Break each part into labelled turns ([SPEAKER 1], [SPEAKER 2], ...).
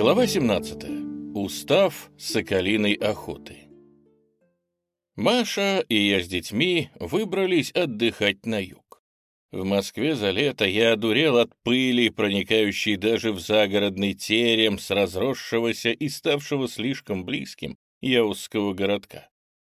[SPEAKER 1] Глава 17. Устав соколиной охоты. Маша и я с детьми выбрались отдыхать на юг. В Москве за лето я одурел от пыли, проникающей даже в загородный терем с разросшегося и ставшего слишком близким Яузского городка.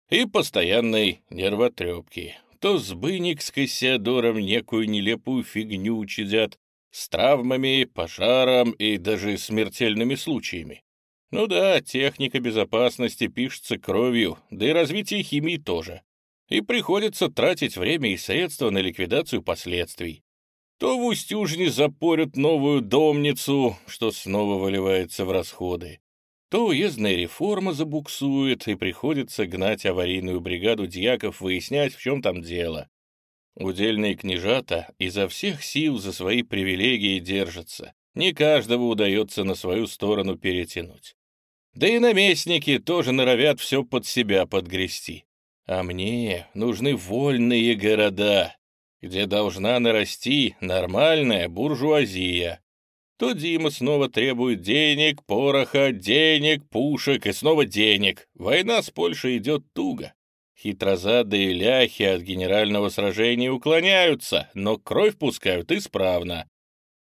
[SPEAKER 1] И постоянной нервотрепки. То сбыник с Кассиадором некую нелепую фигню чадят, с травмами, пожаром и даже смертельными случаями. Ну да, техника безопасности пишется кровью, да и развитие химии тоже. И приходится тратить время и средства на ликвидацию последствий. То в Устюжне запорят новую домницу, что снова выливается в расходы. То уездная реформа забуксует, и приходится гнать аварийную бригаду дьяков выяснять, в чем там дело. Удельные княжата изо всех сил за свои привилегии держатся. Не каждого удается на свою сторону перетянуть. Да и наместники тоже норовят все под себя подгрести. А мне нужны вольные города, где должна нарасти нормальная буржуазия. То Дима снова требует денег, пороха, денег, пушек и снова денег. Война с Польшей идет туго. Хитрозадые ляхи от генерального сражения уклоняются, но кровь пускают исправно.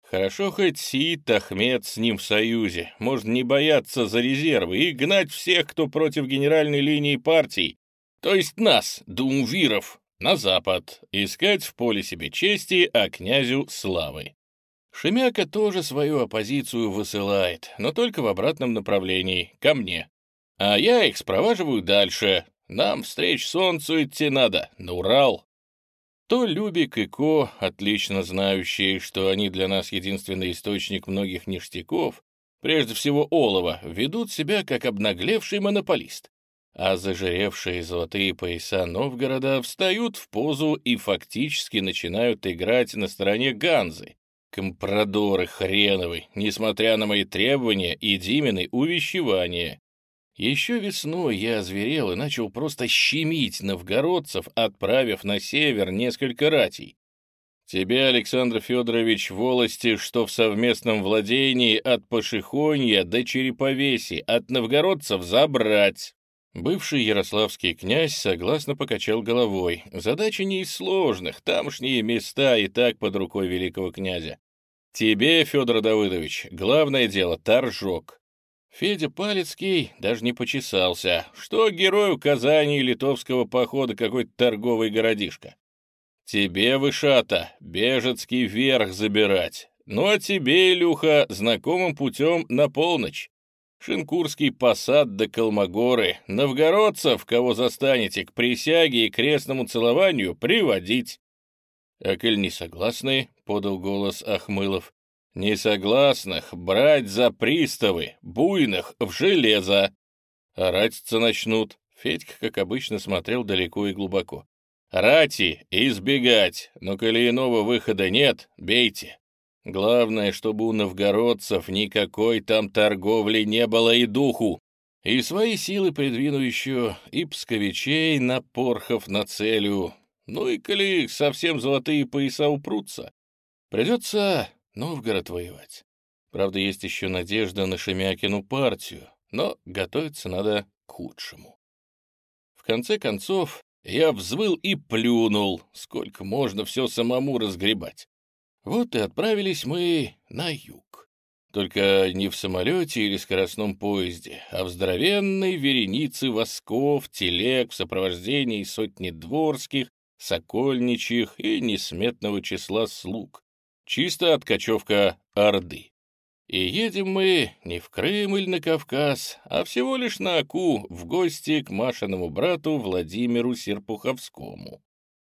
[SPEAKER 1] Хорошо хоть Сид Ахмед с ним в союзе, можно не бояться за резервы и гнать всех, кто против генеральной линии партий, то есть нас, думвиров, на запад, искать в поле себе чести, а князю славы. Шемяка тоже свою оппозицию высылает, но только в обратном направлении, ко мне. А я их спроваживаю дальше, нам встреч солнцу идти надо, на Урал. То Любик и Ко, отлично знающие, что они для нас единственный источник многих ништяков, прежде всего олова, ведут себя как обнаглевший монополист. А зажиревшие золотые пояса Новгорода встают в позу и фактически начинают играть на стороне Ганзы. Компрадоры хреновы, несмотря на мои требования и Димины увещевания. Еще весной я озверел и начал просто щемить новгородцев, отправив на север несколько ратей. Тебе, Александр Федорович, волости, что в совместном владении от Пашихонья до Череповеси, от новгородцев забрать. Бывший ярославский князь согласно покачал головой. Задача не из сложных, тамошние места и так под рукой великого князя. Тебе, Федор Давыдович, главное дело — торжок. Федя Палецкий даже не почесался, что герою Казани и литовского похода какой-то торговый городишко. Тебе, Вышата, бежецкий верх забирать. Ну а тебе, Илюха, знакомым путем на полночь. Шинкурский посад до Калмогоры, новгородцев, кого застанете, к присяге и крестному целованию приводить. — А коль не согласны, — подал голос Ахмылов, Несогласных брать за приставы, буйных в железо. Ратиться начнут. Федька, как обычно, смотрел далеко и глубоко. Рати избегать, но коли иного выхода нет, бейте. Главное, чтобы у новгородцев никакой там торговли не было и духу. И свои силы придвину еще и псковичей на порхов на целью. Ну и коли совсем золотые пояса упрутся, придется Новгород воевать. Правда, есть еще надежда на Шемякину партию, но готовиться надо к худшему. В конце концов, я взвыл и плюнул, сколько можно все самому разгребать. Вот и отправились мы на юг. Только не в самолете или скоростном поезде, а в здоровенной веренице восков, телег в сопровождении сотни дворских, сокольничьих и несметного числа слуг, Чисто откачевка Орды. И едем мы не в Крым или на Кавказ, а всего лишь на Аку в гости к Машиному брату Владимиру Серпуховскому.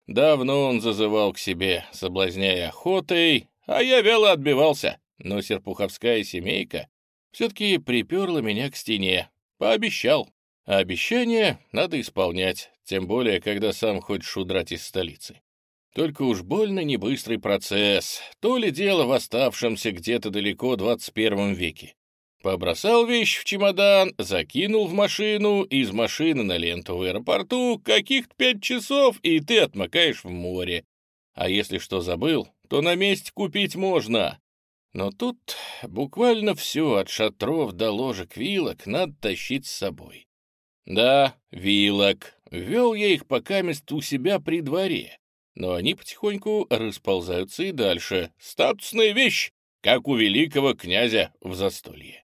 [SPEAKER 1] Давно он зазывал к себе, соблазняя охотой, а я вяло отбивался, но Серпуховская семейка все-таки приперла меня к стене, пообещал. А обещание надо исполнять, тем более, когда сам хочешь удрать из столицы. Только уж больно не быстрый процесс, то ли дело в оставшемся где-то далеко 21 веке. Побросал вещь в чемодан, закинул в машину, из машины на ленту в аэропорту, каких-то пять часов, и ты отмокаешь в море. А если что забыл, то на месте купить можно. Но тут буквально все от шатров до ложек вилок надо тащить с собой. Да, вилок. Вел я их пока мест у себя при дворе, но они потихоньку расползаются и дальше. Статусная вещь, как у великого князя в застолье.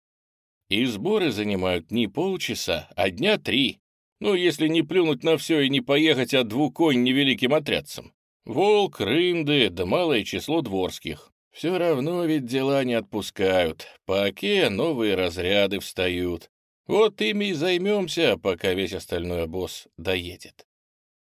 [SPEAKER 1] И сборы занимают не полчаса, а дня три. Ну, если не плюнуть на все и не поехать от двух конь невеликим отрядцем. Волк, рынды, да малое число дворских. Все равно ведь дела не отпускают. По оке новые разряды встают. Вот ими и займемся, пока весь остальной обоз доедет.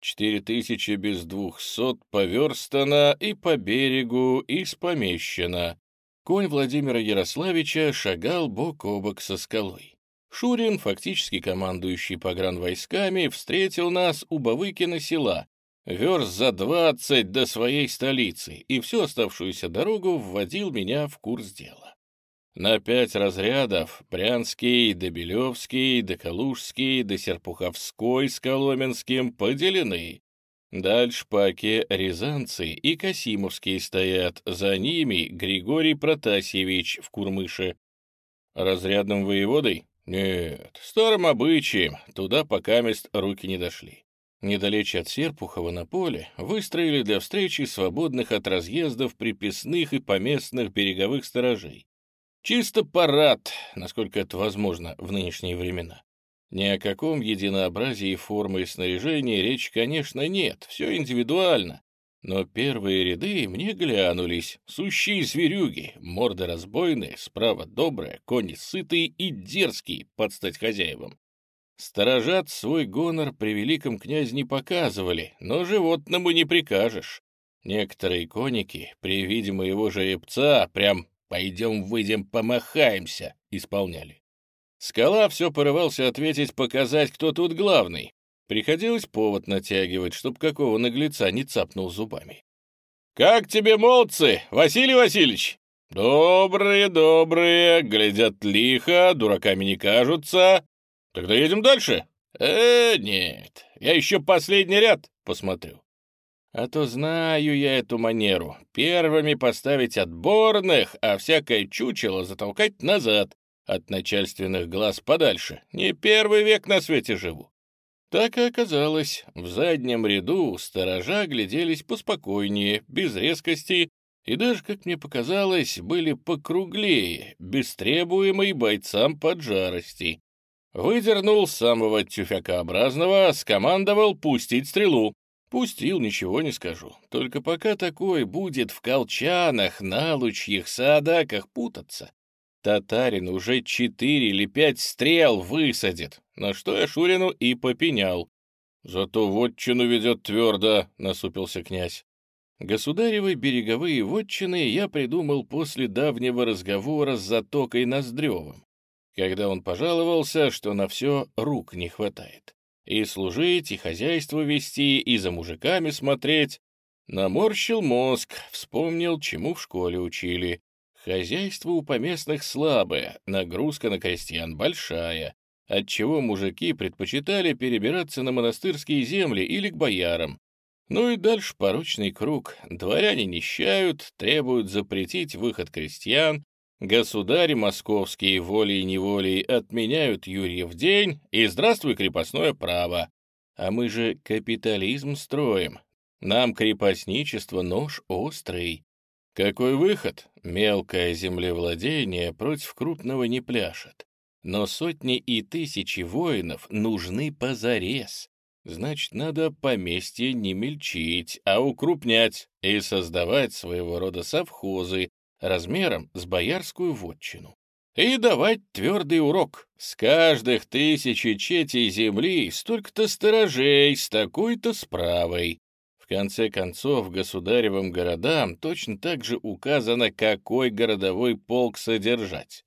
[SPEAKER 1] Четыре тысячи без двухсот поверстано и по берегу, и спомещено. Конь Владимира Ярославича шагал бок о бок со скалой. Шурин, фактически командующий погранвойсками, встретил нас у Бавыкина села, верст за двадцать до своей столицы, и всю оставшуюся дорогу вводил меня в курс дела. На пять разрядов — Прянский, Добелевский, Доколужский, до Серпуховской с Коломенским — поделены. Дальше оке Рязанцы и Касимовские стоят, за ними Григорий Протасьевич в Курмыше. Разрядным воеводой? Нет, старым обычаем, туда пока мест руки не дошли. Недалече от Серпухова на поле выстроили для встречи свободных от разъездов приписных и поместных береговых сторожей. Чисто парад, насколько это возможно в нынешние времена. Ни о каком единообразии формы и снаряжения речи, конечно, нет, все индивидуально. Но первые ряды мне глянулись. Сущие зверюги, морды разбойные, справа добрые, кони сытые и дерзкие под стать хозяевам. Сторожат свой гонор при великом князе не показывали, но животному не прикажешь. Некоторые коники при виде моего жеребца прям «пойдем выйдем помахаемся» исполняли. Скала все порывался ответить, показать, кто тут главный. Приходилось повод натягивать, чтоб какого наглеца не цапнул зубами. «Как тебе, молодцы, Василий Васильевич?» «Добрые, добрые, глядят лихо, дураками не кажутся. Тогда едем дальше? Э, нет, я еще последний ряд посмотрю. А то знаю я эту манеру. Первыми поставить отборных, а всякое чучело затолкать назад, от начальственных глаз подальше. Не первый век на свете живу. Так и оказалось. В заднем ряду сторожа гляделись поспокойнее, без резкости, и даже, как мне показалось, были покруглее, без требуемой бойцам поджарости. Выдернул самого тюфякообразного, скомандовал пустить стрелу. Пустил, ничего не скажу. Только пока такой будет в колчанах, налучьих, садаках путаться. Татарин уже четыре или пять стрел высадит, на что я Шурину и попенял. «Зато вотчину ведет твердо», — насупился князь. Государевы береговые вотчины я придумал после давнего разговора с Затокой Ноздревым когда он пожаловался, что на все рук не хватает. И служить, и хозяйство вести, и за мужиками смотреть. Наморщил мозг, вспомнил, чему в школе учили. Хозяйство у поместных слабое, нагрузка на крестьян большая, отчего мужики предпочитали перебираться на монастырские земли или к боярам. Ну и дальше порочный круг. Дворяне нищают, требуют запретить выход крестьян, Государи московские волей-неволей отменяют Юрьев день, и здравствуй крепостное право. А мы же капитализм строим. Нам крепостничество нож острый. Какой выход? Мелкое землевладение против крупного не пляшет. Но сотни и тысячи воинов нужны позарез. Значит, надо поместье не мельчить, а укрупнять и создавать своего рода совхозы, размером с боярскую вотчину. И давать твердый урок. С каждых тысячи четей земли столько-то сторожей с такой-то справой. В конце концов, государевым городам точно так же указано, какой городовой полк содержать.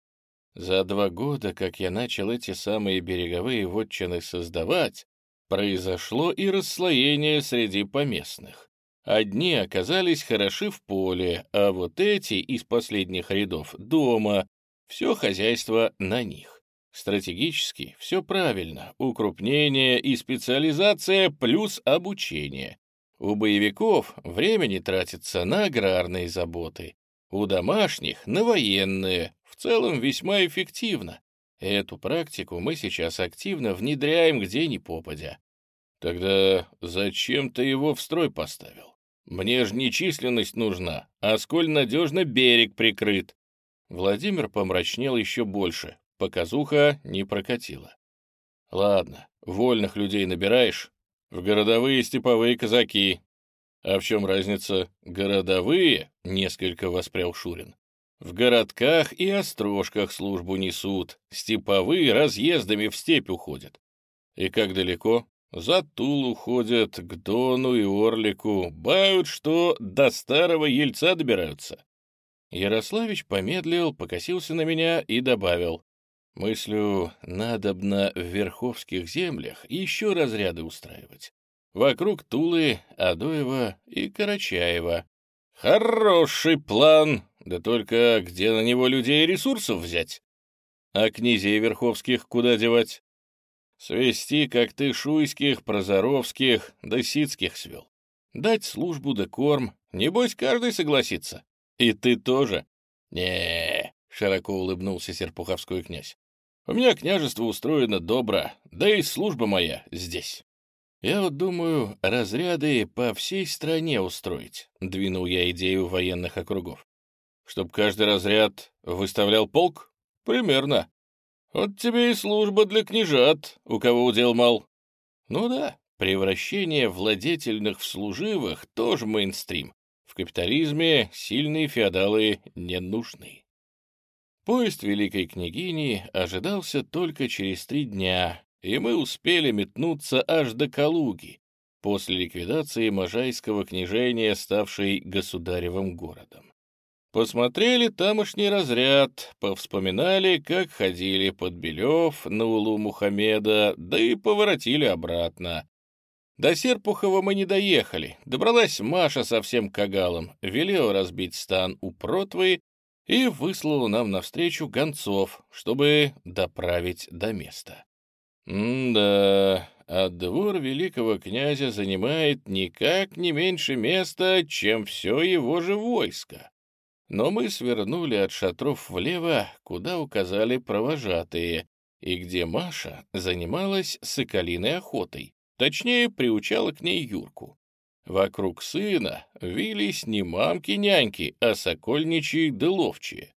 [SPEAKER 1] За два года, как я начал эти самые береговые вотчины создавать, произошло и расслоение среди поместных. Одни оказались хороши в поле, а вот эти из последних рядов дома. Все хозяйство на них. Стратегически все правильно. Укрупнение и специализация плюс обучение. У боевиков время не тратится на аграрные заботы. у домашних — на военные, в целом весьма эффективно. Эту практику мы сейчас активно внедряем где ни попадя. Тогда зачем ты его в строй поставил? Мне же не численность нужна, а сколь надежно берег прикрыт. Владимир помрачнел еще больше, показуха не прокатила. Ладно, вольных людей набираешь, в городовые степовые казаки. А в чем разница? Городовые, несколько воспрял Шурин. В городках и острожках службу несут, степовые разъездами в степь уходят. И как далеко? За Тулу ходят, к Дону и Орлику, бают, что до старого Ельца добираются. Ярославич помедлил, покосился на меня и добавил. Мыслю, надобно в Верховских землях еще разряды устраивать. Вокруг Тулы, Адоева и Карачаева. Хороший план, да только где на него людей и ресурсов взять? А князей Верховских куда девать? Свести, как ты Шуйских, Прозоровских, да Сицких свел. Дать службу да корм, небось каждый согласится. И ты тоже? не широко улыбнулся Серпуховской князь. У меня княжество устроено добро, да и служба моя здесь. Я вот думаю, разряды по всей стране устроить, двинул я идею военных округов. Чтоб каждый разряд выставлял полк? Примерно. Вот тебе и служба для княжат, у кого удел мал. Ну да, превращение владетельных в служивых тоже мейнстрим. В капитализме сильные феодалы не нужны. Поезд великой княгини ожидался только через три дня, и мы успели метнуться аж до Калуги, после ликвидации Можайского княжения, ставшей государевым городом. Посмотрели тамошний разряд, повспоминали, как ходили под Белев на Улу Мухаммеда, да и поворотили обратно. До Серпухова мы не доехали. Добралась Маша со всем кагалом, велела разбить стан у Протвы и выслал нам навстречу гонцов, чтобы доправить до места. М-да, а двор великого князя занимает никак не меньше места, чем все его же войско. Но мы свернули от шатров влево, куда указали провожатые, и где Маша занималась соколиной охотой, точнее, приучала к ней Юрку. Вокруг сына вились не мамки-няньки, а сокольничьи да ловчие.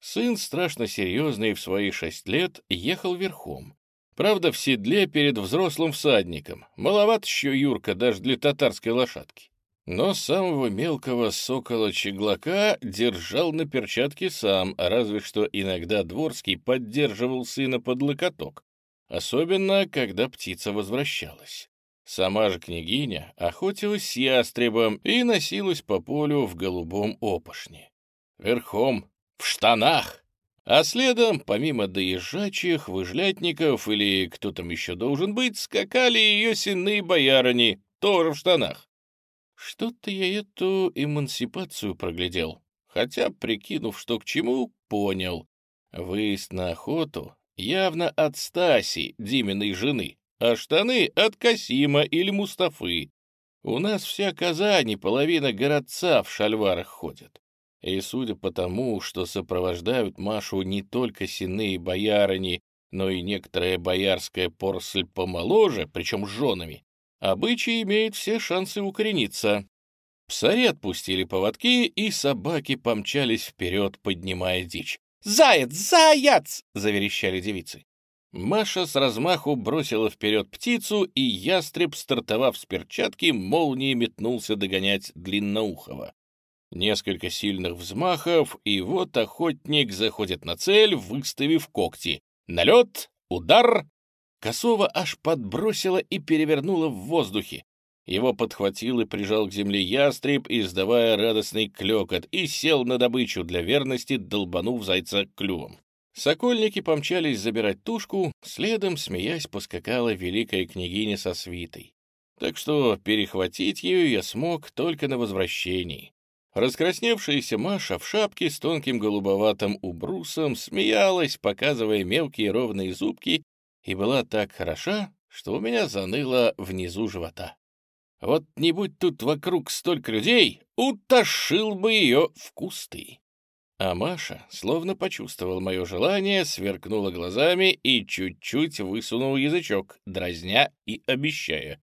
[SPEAKER 1] Сын, страшно серьезный в свои шесть лет, ехал верхом. Правда, в седле перед взрослым всадником. Маловат еще Юрка даже для татарской лошадки. Но самого мелкого сокола-чеглака держал на перчатке сам, разве что иногда Дворский поддерживал сына под локоток. Особенно, когда птица возвращалась. Сама же княгиня охотилась с ястребом и носилась по полю в голубом опошне. Верхом, в штанах. А следом, помимо доезжачих, выжлятников или кто там еще должен быть, скакали ее сенные боярыни, тоже в штанах. Что-то я эту эмансипацию проглядел, хотя, прикинув, что к чему, понял. Выезд на охоту явно от Стаси, Диминой жены, а штаны от Касима или Мустафы. У нас вся Казань и половина городца в шальварах ходят. И судя по тому, что сопровождают Машу не только синые боярыни, но и некоторая боярская порсль помоложе, причем с женами, обычай имеет все шансы укорениться. Псари отпустили поводки, и собаки помчались вперед, поднимая дичь. «Заяц! Заяц!» — заверещали девицы. Маша с размаху бросила вперед птицу, и ястреб, стартовав с перчатки, молнией метнулся догонять длинноухого. Несколько сильных взмахов, и вот охотник заходит на цель, выставив когти. Налет, удар. Косова аж подбросила и перевернула в воздухе. Его подхватил и прижал к земле ястреб, издавая радостный клекот, и сел на добычу для верности, долбанув зайца клювом. Сокольники помчались забирать тушку, следом, смеясь, поскакала великая княгиня со свитой. Так что перехватить ее я смог только на возвращении. Раскрасневшаяся Маша в шапке с тонким голубоватым убрусом смеялась, показывая мелкие ровные зубки, и была так хороша, что у меня заныло внизу живота. Вот не будь тут вокруг столько людей, утошил бы ее в кусты. А Маша, словно почувствовал мое желание, сверкнула глазами и чуть-чуть высунул язычок, дразня и обещая.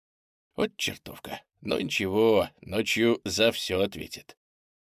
[SPEAKER 1] Вот чертовка. Но ничего, ночью за все ответит.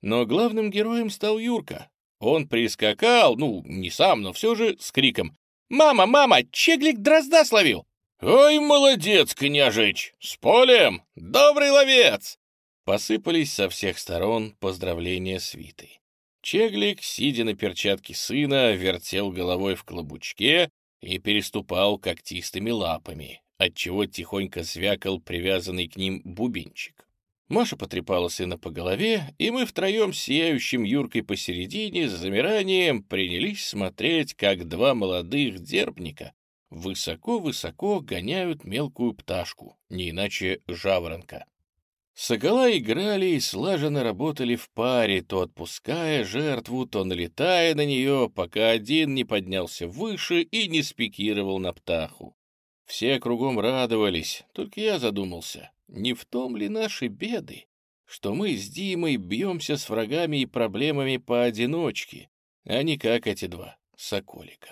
[SPEAKER 1] Но главным героем стал Юрка. Он прискакал, ну, не сам, но все же, с криком «Мама, мама, чеглик дрозда словил!» «Ой, молодец, княжич! С полем! Добрый ловец!» Посыпались со всех сторон поздравления свиты. Чеглик, сидя на перчатке сына, вертел головой в клобучке и переступал когтистыми лапами, отчего тихонько звякал привязанный к ним бубенчик. Маша потрепала сына по голове, и мы втроем с сияющим Юркой посередине с замиранием принялись смотреть, как два молодых дербника высоко-высоко гоняют мелкую пташку, не иначе жаворонка. Сокола играли и слаженно работали в паре, то отпуская жертву, то налетая на нее, пока один не поднялся выше и не спикировал на птаху. Все кругом радовались, только я задумался, не в том ли наши беды, что мы с Димой бьемся с врагами и проблемами поодиночке, а не как эти два соколика.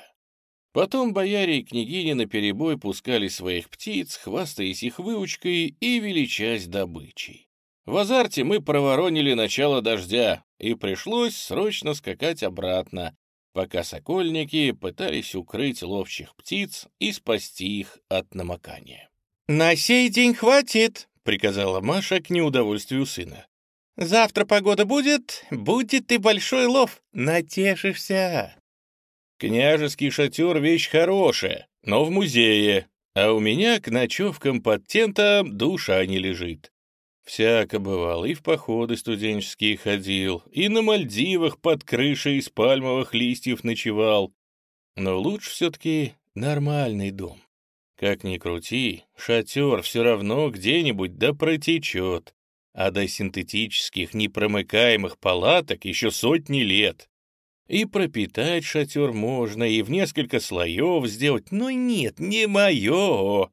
[SPEAKER 1] Потом бояре и княгини наперебой пускали своих птиц, хвастаясь их выучкой и величась добычей. В азарте мы проворонили начало дождя, и пришлось срочно скакать обратно, пока сокольники пытались укрыть ловчих птиц и спасти их от намокания.
[SPEAKER 2] «На сей день хватит», — приказала Маша к неудовольствию сына. «Завтра погода будет, будет и большой лов, натешишься».
[SPEAKER 1] «Княжеский шатер — вещь хорошая, но в музее, а у меня к ночевкам под тентом душа не лежит. Всяко бывал, и в походы студенческие ходил, и на Мальдивах под крышей из пальмовых листьев ночевал. Но лучше все-таки нормальный дом. Как ни крути, шатер все равно где-нибудь да протечет, а до синтетических непромыкаемых палаток еще сотни лет. И пропитать шатер можно, и в несколько слоев сделать, но нет, не мое.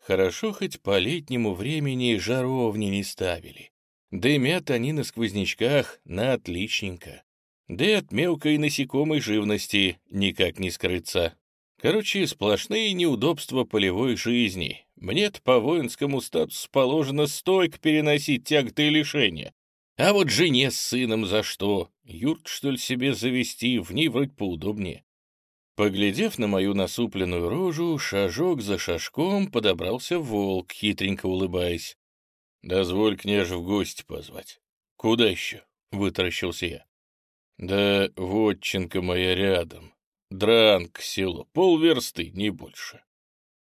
[SPEAKER 1] Хорошо хоть по летнему времени жаровни не ставили. Дымят они на сквознячках на отличненько. Да и от мелкой насекомой живности никак не скрыться. Короче, сплошные неудобства полевой жизни. Мне-то по воинскому статусу положено стойко переносить тяготы и лишения. А вот жене с сыном за что? Юрт, что ли, себе завести, в ней вроде поудобнее. Поглядев на мою насупленную рожу, шажок за шажком подобрался волк, хитренько улыбаясь. «Дозволь княже в гости позвать». «Куда еще?» — вытаращился я. «Да вотчинка моя рядом. Дранг село, полверсты, не больше.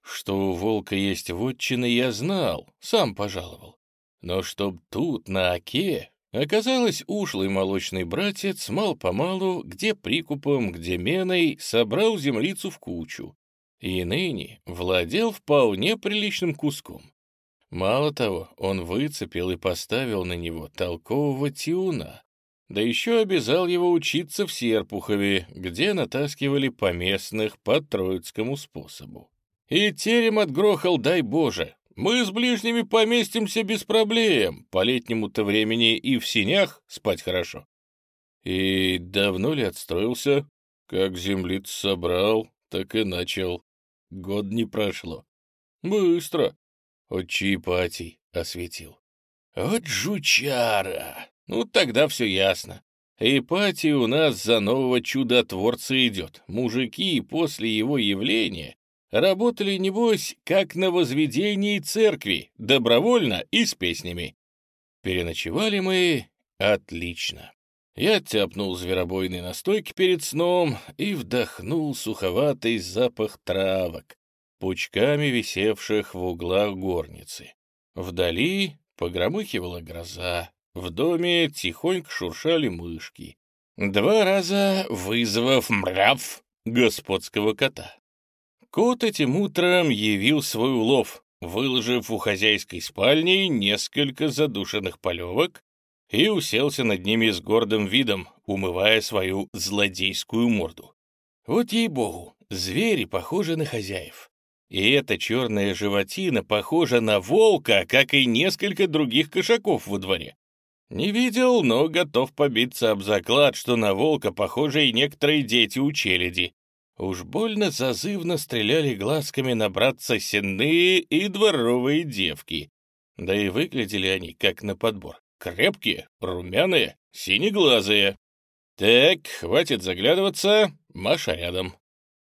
[SPEAKER 1] Что у волка есть вотчина, я знал, сам пожаловал. Но чтоб тут, на оке, оказалось, ушлый молочный братец мал-помалу, где прикупом, где меной, собрал землицу в кучу. И ныне владел вполне приличным куском. Мало того, он выцепил и поставил на него толкового тиуна, да еще обязал его учиться в Серпухове, где натаскивали поместных по троицкому способу. И терем отгрохал, дай Боже. Мы с ближними поместимся без проблем, по летнему-то времени и в синях спать хорошо. И давно ли отстроился? Как землиц собрал, так и начал. Год не прошло. Быстро. Отчий осветил. Вот жучара! Ну, тогда все ясно. Ипатий у нас за нового чудотворца идет. Мужики после его явления работали, небось, как на возведении церкви, добровольно и с песнями. Переночевали мы отлично. Я тяпнул зверобойной настойки перед сном и вдохнул суховатый запах травок, пучками висевших в углах горницы. Вдали погромыхивала гроза, в доме тихонько шуршали мышки. Два раза вызвав мрав господского кота. Кот этим утром явил свой улов, выложив у хозяйской спальни несколько задушенных полевок и уселся над ними с гордым видом, умывая свою злодейскую морду. Вот ей-богу, звери похожи на хозяев. И эта черная животина похожа на волка, как и несколько других кошаков во дворе. Не видел, но готов побиться об заклад, что на волка похожи и некоторые дети у челяди. Уж больно зазывно стреляли глазками на братца сенные и дворовые девки. Да и выглядели они как на подбор. Крепкие, румяные, синеглазые. Так, хватит заглядываться, Маша рядом.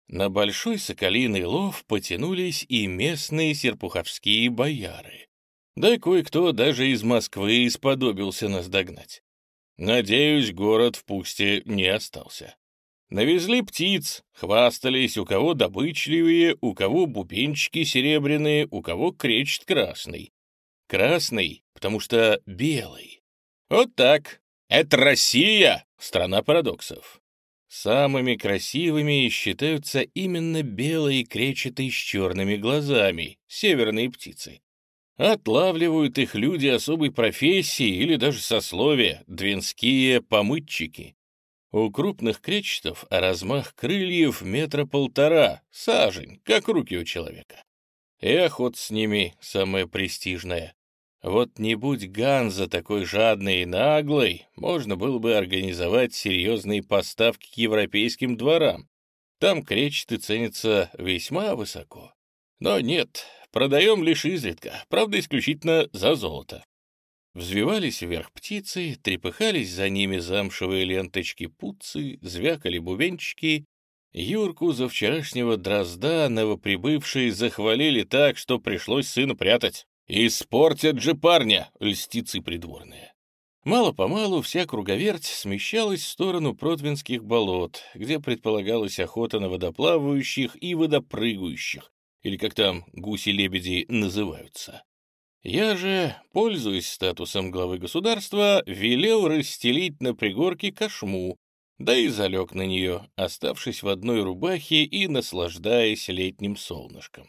[SPEAKER 1] На большой соколиный лов потянулись и местные серпуховские бояры. Да кое-кто даже из Москвы исподобился нас догнать. Надеюсь, город в пусте не остался. Навезли птиц, хвастались, у кого добычливые, у кого бубенчики серебряные, у кого кречет красный. Красный, потому что белый. Вот так. Это Россия, страна парадоксов. Самыми красивыми считаются именно белые кречеты с черными глазами, северные птицы. Отлавливают их люди особой профессии или даже сословия, двинские помытчики. У крупных кречетов размах крыльев метра полтора, сажень, как руки у человека. И охот с ними самое престижное. Вот не будь Ганза такой жадной и наглой, можно было бы организовать серьезные поставки к европейским дворам. Там кречеты ценятся весьма высоко. Но нет, Продаем лишь изредка, правда, исключительно за золото. Взвивались вверх птицы, трепыхались за ними замшевые ленточки-пуцы, звякали бубенчики. Юрку за вчерашнего дрозда новоприбывшие захвалили так, что пришлось сына прятать. «Испортят же парня!» — льстицы придворные. Мало-помалу вся круговерть смещалась в сторону Протвинских болот, где предполагалась охота на водоплавающих и водопрыгающих, или как там гуси-лебеди называются. Я же, пользуясь статусом главы государства, велел расстелить на пригорке кошму, да и залег на нее, оставшись в одной рубахе и наслаждаясь летним солнышком.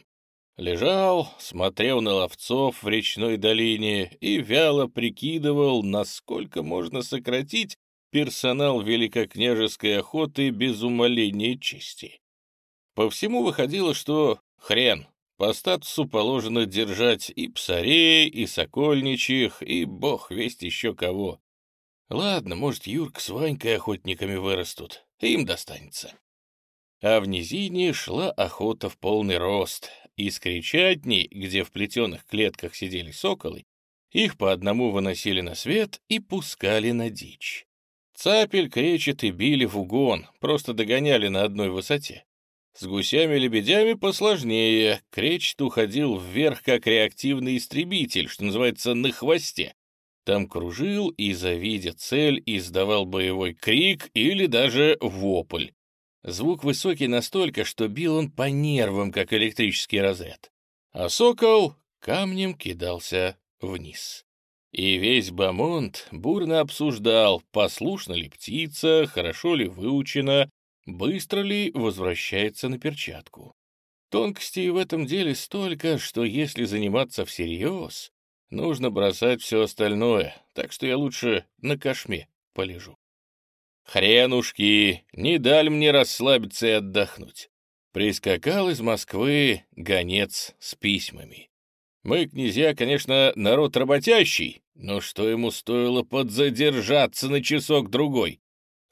[SPEAKER 1] Лежал, смотрел на ловцов в речной долине и вяло прикидывал, насколько можно сократить персонал великокняжеской охоты без умоления чести. По всему выходило, что Хрен. По статусу положено держать и псарей, и сокольничьих, и бог весть еще кого. Ладно, может, Юрк с Ванькой охотниками вырастут, им достанется. А в низине шла охота в полный рост. Из кричатней, где в плетеных клетках сидели соколы, их по одному выносили на свет и пускали на дичь. Цапель, кречет и били в угон, просто догоняли на одной высоте. С гусями-лебедями посложнее. Кречет уходил вверх, как реактивный истребитель, что называется, на хвосте. Там кружил и, завидя цель, издавал боевой крик или даже вопль. Звук высокий настолько, что бил он по нервам, как электрический разряд. А сокол камнем кидался вниз. И весь Бамонт бурно обсуждал, послушна ли птица, хорошо ли выучена, Быстро ли возвращается на перчатку? Тонкостей в этом деле столько, что если заниматься всерьез, нужно бросать все остальное, так что я лучше на кошме полежу. Хренушки, не дали мне расслабиться и отдохнуть. Прискакал из Москвы гонец с письмами. Мы, князья, конечно, народ работящий, но что ему стоило подзадержаться на часок-другой?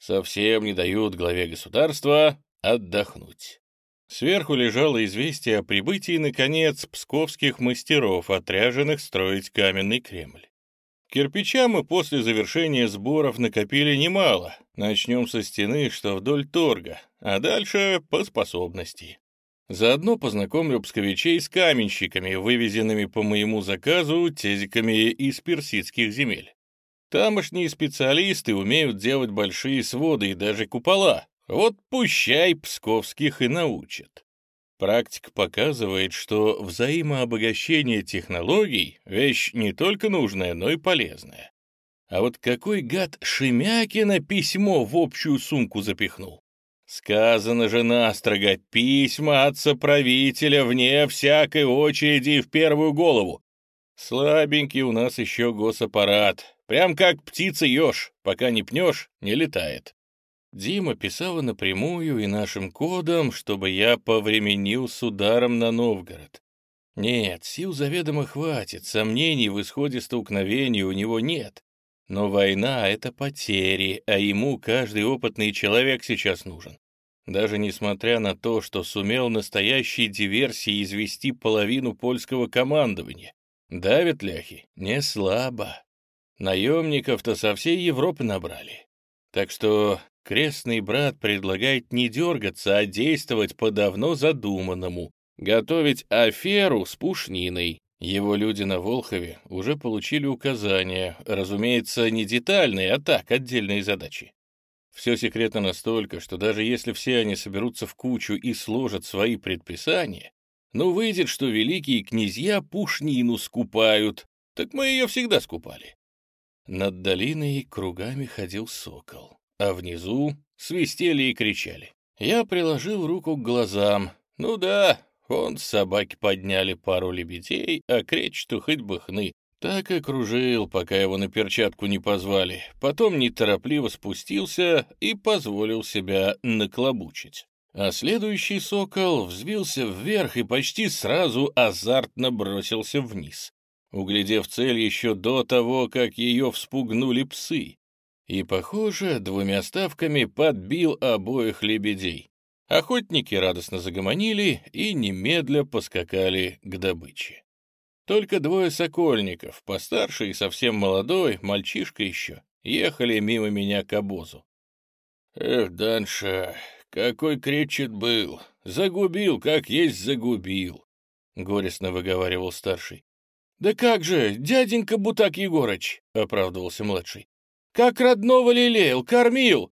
[SPEAKER 1] Совсем не дают главе государства отдохнуть. Сверху лежало известие о прибытии, наконец, псковских мастеров, отряженных строить каменный Кремль. Кирпича мы после завершения сборов накопили немало. Начнем со стены, что вдоль торга, а дальше по способности. Заодно познакомлю псковичей с каменщиками, вывезенными по моему заказу тезиками из персидских земель. Тамошние специалисты умеют делать большие своды и даже купола. Вот пущай псковских и научат. Практика показывает, что взаимообогащение технологий — вещь не только нужная, но и полезная. А вот какой гад Шемякина письмо в общую сумку запихнул? Сказано же настрого, письма от соправителя вне всякой очереди в первую голову. Слабенький у нас еще госаппарат, Прям как птица-еж, пока не пнешь, не летает. Дима писала напрямую и нашим кодом, чтобы я повременил с ударом на Новгород. Нет, сил заведомо хватит, сомнений в исходе столкновения у него нет. Но война — это потери, а ему каждый опытный человек сейчас нужен. Даже несмотря на то, что сумел настоящей диверсией извести половину польского командования. Давят ляхи не слабо. Наемников-то со всей Европы набрали. Так что крестный брат предлагает не дергаться, а действовать по давно задуманному, готовить аферу с пушниной. Его люди на Волхове уже получили указания, разумеется, не детальные, а так, отдельные задачи. Все секретно настолько, что даже если все они соберутся в кучу и сложат свои предписания, ну выйдет, что великие князья пушнину скупают, так мы ее всегда скупали. Над долиной кругами ходил сокол, а внизу свистели и кричали. Я приложил руку к глазам. Ну да, вон собаки подняли пару лебедей, а кречету хоть бы хны. Так и кружил, пока его на перчатку не позвали. Потом неторопливо спустился и позволил себя наклобучить. А следующий сокол взвился вверх и почти сразу азартно бросился вниз углядев цель еще до того, как ее вспугнули псы, и, похоже, двумя ставками подбил обоих лебедей. Охотники радостно загомонили и немедля поскакали к добыче. Только двое сокольников, постарше и совсем молодой, мальчишка еще, ехали мимо меня к обозу. «Эх, Данша, какой кречет был! Загубил, как есть загубил!» — горестно выговаривал старший. «Да как же, дяденька Бутак Егорыч!» — оправдывался младший. «Как родного лелеял, кормил!»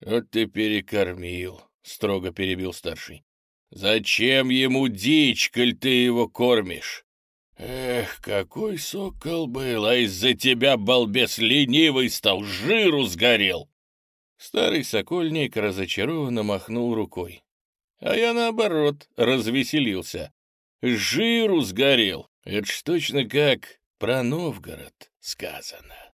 [SPEAKER 1] «Вот ты перекормил!» — строго перебил старший. «Зачем ему дичь, коль ты его кормишь?» «Эх, какой сокол был, а из-за тебя, балбес ленивый, стал, жиру сгорел!» Старый сокольник разочарованно махнул рукой. А я, наоборот, развеселился. Жиру сгорел, это ж точно как про Новгород сказано.